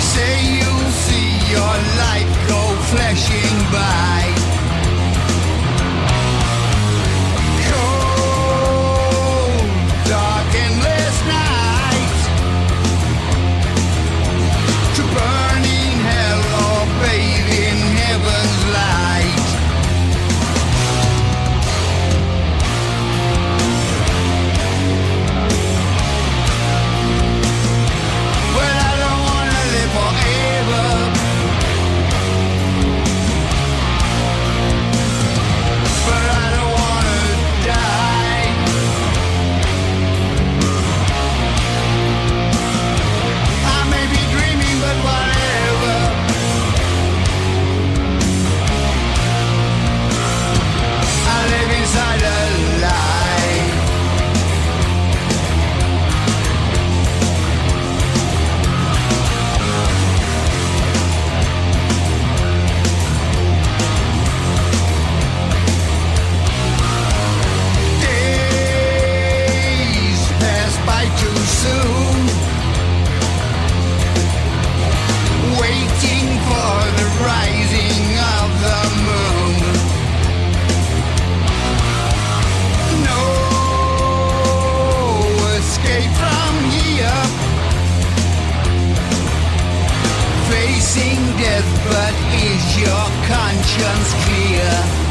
say you see your light go flashing by. Your conscience clear?